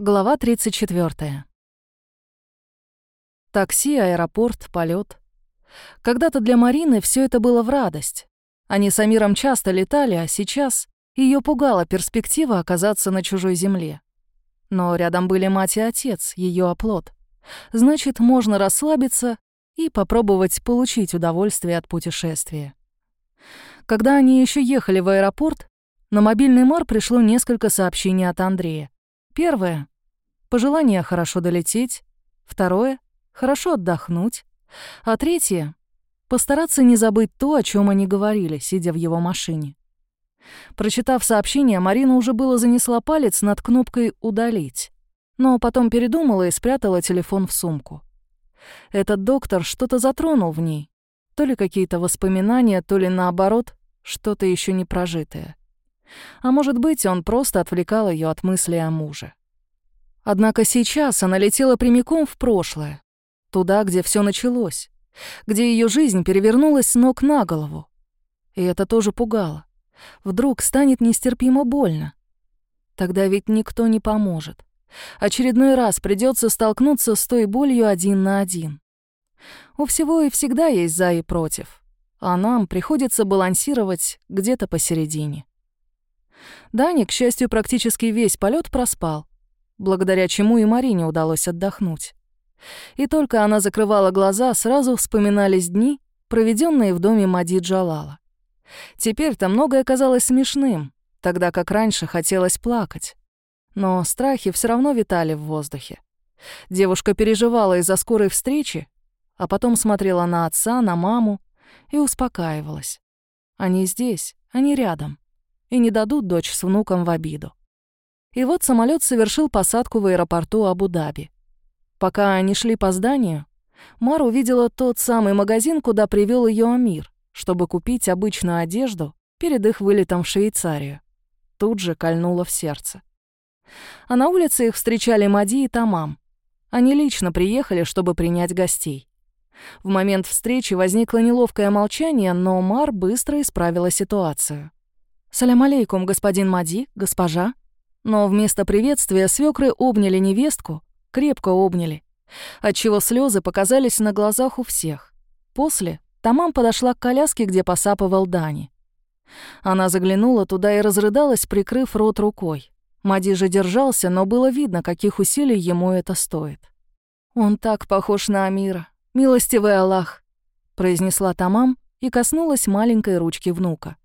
Глава 34. Такси, аэропорт, полет. Когда-то для Марины все это было в радость. Они с Амиром часто летали, а сейчас ее пугала перспектива оказаться на чужой земле. Но рядом были мать и отец, ее оплот. Значит, можно расслабиться и попробовать получить удовольствие от путешествия. Когда они еще ехали в аэропорт, на мобильный Мар пришло несколько сообщений от Андрея. Первое — пожелание хорошо долететь. Второе — хорошо отдохнуть. А третье — постараться не забыть то, о чем они говорили, сидя в его машине. Прочитав сообщение, Марина уже было занесла палец над кнопкой «Удалить», но потом передумала и спрятала телефон в сумку. Этот доктор что-то затронул в ней. То ли какие-то воспоминания, то ли наоборот, что-то еще не прожитое. А может быть, он просто отвлекал ее от мысли о муже. Однако сейчас она летела прямиком в прошлое, туда, где все началось, где ее жизнь перевернулась с ног на голову. И это тоже пугало. Вдруг станет нестерпимо больно. Тогда ведь никто не поможет. Очередной раз придется столкнуться с той болью один на один. У всего и всегда есть за и против, а нам приходится балансировать где-то посередине. Дани, к счастью, практически весь полет проспал, благодаря чему и Марине удалось отдохнуть. И только она закрывала глаза, сразу вспоминались дни, проведенные в доме Мади Джалала. Теперь-то многое казалось смешным, тогда как раньше хотелось плакать. Но страхи все равно витали в воздухе. Девушка переживала из-за скорой встречи, а потом смотрела на отца, на маму и успокаивалась. Они здесь, они рядом и не дадут дочь с внуком в обиду. И вот самолет совершил посадку в аэропорту Абу-Даби. Пока они шли по зданию, Мар увидела тот самый магазин, куда привел ее Амир, чтобы купить обычную одежду перед их вылетом в Швейцарию. Тут же кольнуло в сердце. А на улице их встречали Мади и Тамам. Они лично приехали, чтобы принять гостей. В момент встречи возникло неловкое молчание, но Мар быстро исправила ситуацию. «Салям алейкум, господин Мади, госпожа». Но вместо приветствия свекры обняли невестку, крепко обняли, отчего слезы показались на глазах у всех. После Тамам подошла к коляске, где посапывал Дани. Она заглянула туда и разрыдалась, прикрыв рот рукой. Мади же держался, но было видно, каких усилий ему это стоит. «Он так похож на Амира. Милостивый Аллах», — произнесла Тамам и коснулась маленькой ручки внука.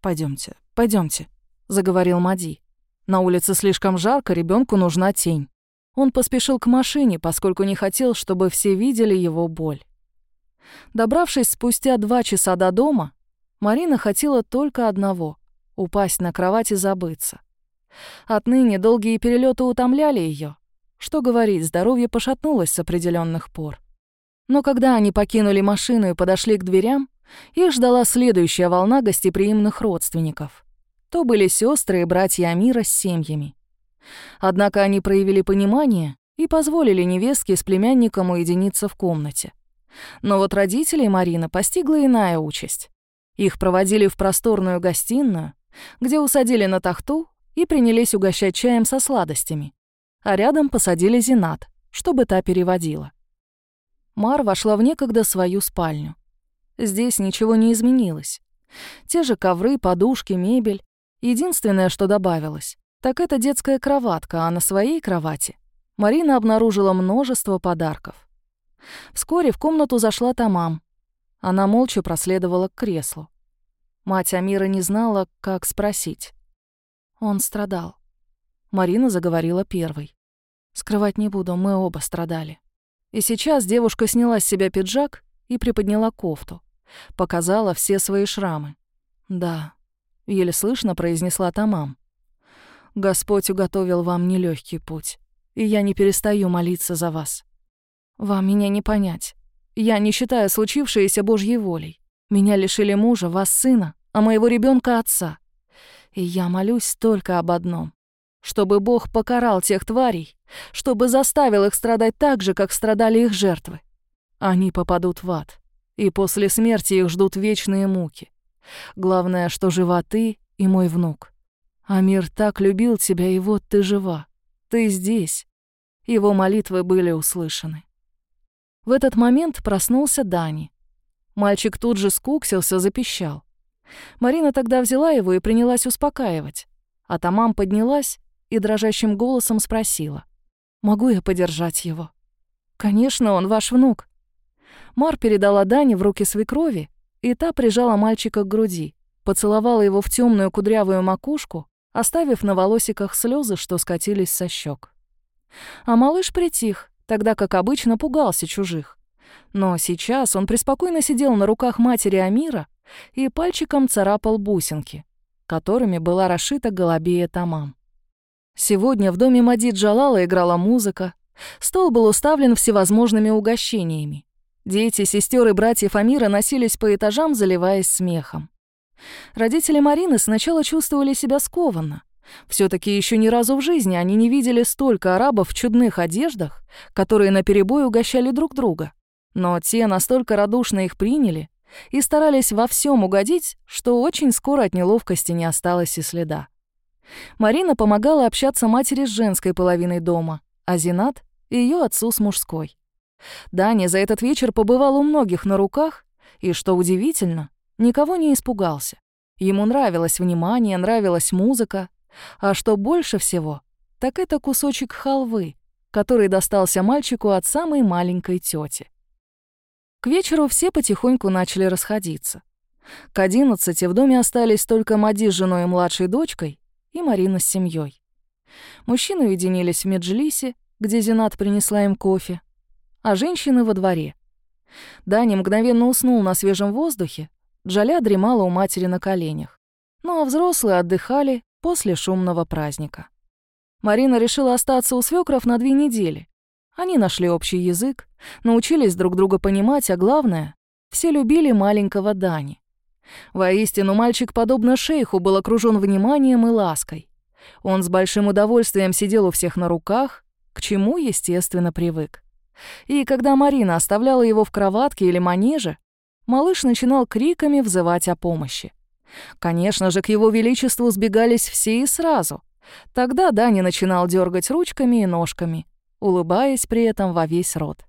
Пойдемте, пойдемте, заговорил Мади. На улице слишком жарко, ребенку нужна тень. Он поспешил к машине, поскольку не хотел, чтобы все видели его боль. Добравшись спустя два часа до дома, Марина хотела только одного — упасть на кровать и забыться. Отныне долгие перелеты утомляли ее. Что говорить, здоровье пошатнулось с определенных пор. Но когда они покинули машину и подошли к дверям, их ждала следующая волна гостеприимных родственников. То были сестры и братья Амира с семьями. Однако они проявили понимание и позволили невестке с племянником уединиться в комнате. Но вот родителей Марина постигла иная участь. Их проводили в просторную гостиную, где усадили на тахту и принялись угощать чаем со сладостями, а рядом посадили Зинат, чтобы та переводила. Мар вошла в некогда свою спальню. Здесь ничего не изменилось. Те же ковры, подушки, мебель. Единственное, что добавилось, так это детская кроватка, а на своей кровати Марина обнаружила множество подарков. Вскоре в комнату зашла Тамам. Она молча проследовала к креслу. Мать Амира не знала, как спросить. Он страдал. Марина заговорила первой. «Скрывать не буду, мы оба страдали». И сейчас девушка сняла с себя пиджак и приподняла кофту. Показала все свои шрамы. «Да», — еле слышно произнесла Тамам. «Господь уготовил вам нелегкий путь, и я не перестаю молиться за вас. Вам меня не понять. Я не считаю случившееся Божьей волей. Меня лишили мужа, вас сына, а моего ребенка отца. И я молюсь только об одном. Чтобы Бог покарал тех тварей, чтобы заставил их страдать так же, как страдали их жертвы. Они попадут в ад и после смерти их ждут вечные муки. Главное, что жива ты и мой внук. Амир так любил тебя, и вот ты жива. Ты здесь». Его молитвы были услышаны. В этот момент проснулся Дани. Мальчик тут же скуксился, запищал. Марина тогда взяла его и принялась успокаивать. А Тамам поднялась и дрожащим голосом спросила. «Могу я подержать его?» «Конечно, он ваш внук». Мар передала Дане в руки свекрови, и та прижала мальчика к груди, поцеловала его в темную кудрявую макушку, оставив на волосиках слезы, что скатились со щек. А малыш притих, тогда как обычно пугался чужих. Но сейчас он преспокойно сидел на руках матери Амира и пальчиком царапал бусинки, которыми была расшита голубея тамам. Сегодня в доме Мади Джалала играла музыка, стол был уставлен всевозможными угощениями. Дети, сестер и братьев Амира носились по этажам, заливаясь смехом. Родители Марины сначала чувствовали себя скованно, все таки еще ни разу в жизни они не видели столько арабов в чудных одеждах, которые наперебой угощали друг друга. Но те настолько радушно их приняли и старались во всем угодить, что очень скоро от неловкости не осталось и следа. Марина помогала общаться матери с женской половиной дома, а Зинат — ее отцу с мужской. Даня за этот вечер побывал у многих на руках и, что удивительно, никого не испугался. Ему нравилось внимание, нравилась музыка, а что больше всего, так это кусочек халвы, который достался мальчику от самой маленькой тети. К вечеру все потихоньку начали расходиться. К одиннадцати в доме остались только Мади с женой и младшей дочкой и Марина с семьей. Мужчины уединились в Меджлисе, где Зинат принесла им кофе, а женщины во дворе. Даня мгновенно уснул на свежем воздухе, Джаля дремала у матери на коленях. Ну а взрослые отдыхали после шумного праздника. Марина решила остаться у свекров на две недели. Они нашли общий язык, научились друг друга понимать, а главное, все любили маленького Дани. Воистину, мальчик, подобно шейху, был окружен вниманием и лаской. Он с большим удовольствием сидел у всех на руках, к чему, естественно, привык. И когда Марина оставляла его в кроватке или манеже, малыш начинал криками взывать о помощи. Конечно же, к его величеству сбегались все и сразу. Тогда Дани начинал дергать ручками и ножками, улыбаясь при этом во весь рот.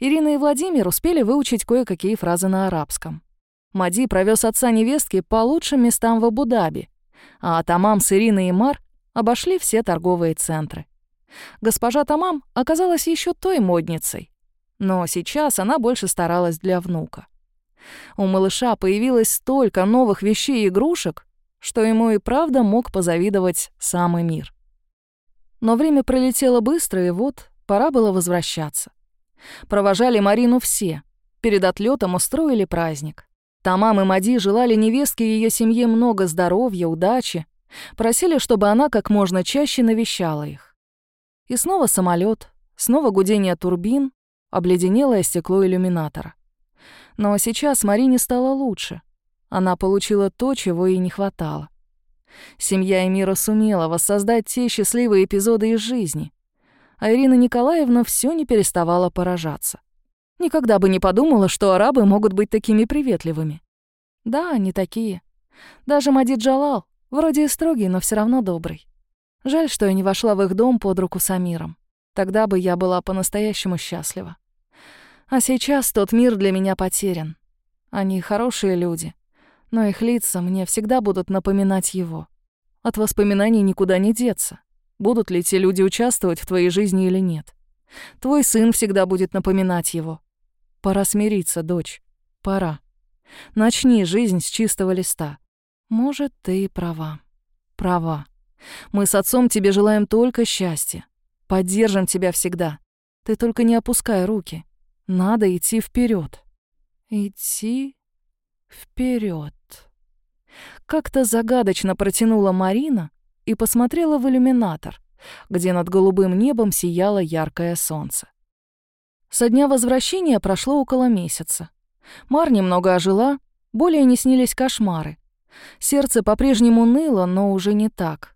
Ирина и Владимир успели выучить кое-какие фразы на арабском. Мади провез отца невестки по лучшим местам в Абу-Даби, а Тамам с Ириной и Мар обошли все торговые центры. Госпожа Тамам оказалась еще той модницей, но сейчас она больше старалась для внука. У малыша появилось столько новых вещей и игрушек, что ему и правда мог позавидовать самый мир. Но время пролетело быстро, и вот пора было возвращаться. Провожали Марину все. Перед отлетом устроили праздник. Тамам и Мади желали невестке и ее семье много здоровья, удачи, просили, чтобы она как можно чаще навещала их. И снова самолет, снова гудение турбин, обледенелое стекло иллюминатора. Но сейчас Марине стало лучше. Она получила то, чего ей не хватало. Семья Эмира сумела воссоздать те счастливые эпизоды из жизни. А Ирина Николаевна все не переставала поражаться. Никогда бы не подумала, что арабы могут быть такими приветливыми. Да, они такие. Даже Мадид Джалал, вроде и строгий, но все равно добрый. Жаль, что я не вошла в их дом под руку с Амиром. Тогда бы я была по-настоящему счастлива. А сейчас тот мир для меня потерян. Они хорошие люди, но их лица мне всегда будут напоминать его. От воспоминаний никуда не деться. Будут ли те люди участвовать в твоей жизни или нет. Твой сын всегда будет напоминать его. Пора смириться, дочь. Пора. Начни жизнь с чистого листа. Может, ты и права. Права. Мы с отцом тебе желаем только счастья. Поддержим тебя всегда. Ты только не опускай руки. Надо идти вперед. Идти вперед. Как-то загадочно протянула Марина и посмотрела в иллюминатор, где над голубым небом сияло яркое солнце. Со дня возвращения прошло около месяца. Мар немного ожила, более не снились кошмары. Сердце по-прежнему ныло, но уже не так.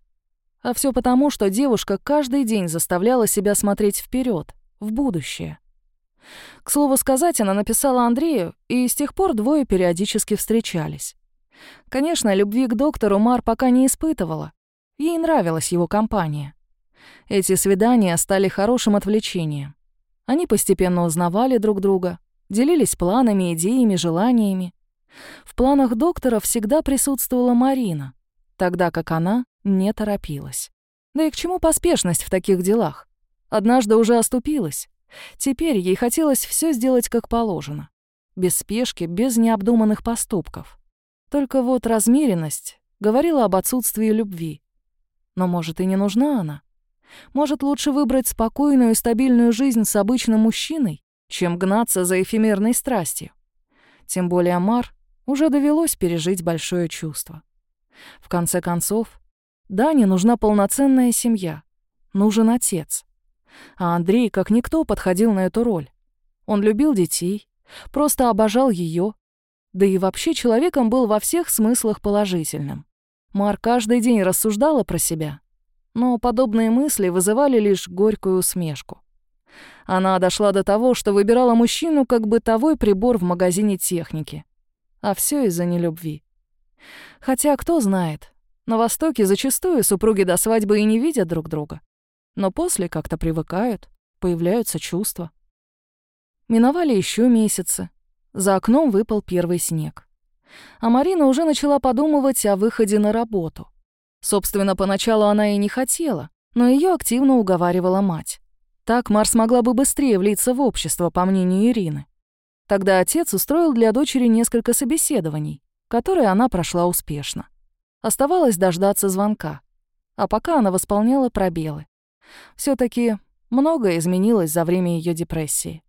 А все потому, что девушка каждый день заставляла себя смотреть вперед, в будущее. К слову сказать, она написала Андрею, и с тех пор двое периодически встречались. Конечно, любви к доктору Мар пока не испытывала. Ей нравилась его компания. Эти свидания стали хорошим отвлечением. Они постепенно узнавали друг друга, делились планами, идеями, желаниями. В планах доктора всегда присутствовала Марина, тогда как она не торопилась. Да и к чему поспешность в таких делах? Однажды уже оступилась. Теперь ей хотелось все сделать как положено. Без спешки, без необдуманных поступков. Только вот размеренность говорила об отсутствии любви. Но, может, и не нужна она? Может, лучше выбрать спокойную и стабильную жизнь с обычным мужчиной, чем гнаться за эфемерной страстью? Тем более Мар уже довелось пережить большое чувство. В конце концов, Дане нужна полноценная семья, нужен отец. А Андрей, как никто, подходил на эту роль. Он любил детей, просто обожал ее, да и вообще человеком был во всех смыслах положительным. Мар каждый день рассуждала про себя, но подобные мысли вызывали лишь горькую усмешку. Она дошла до того, что выбирала мужчину как бытовой прибор в магазине техники. А все из-за нелюбви. Хотя, кто знает, на Востоке зачастую супруги до свадьбы и не видят друг друга. Но после как-то привыкают, появляются чувства. Миновали еще месяцы. За окном выпал первый снег. А Марина уже начала подумывать о выходе на работу. Собственно, поначалу она и не хотела, но ее активно уговаривала мать. Так Марс могла бы быстрее влиться в общество, по мнению Ирины. Тогда отец устроил для дочери несколько собеседований, которые она прошла успешно. Оставалось дождаться звонка. А пока она восполняла пробелы. все таки многое изменилось за время ее депрессии.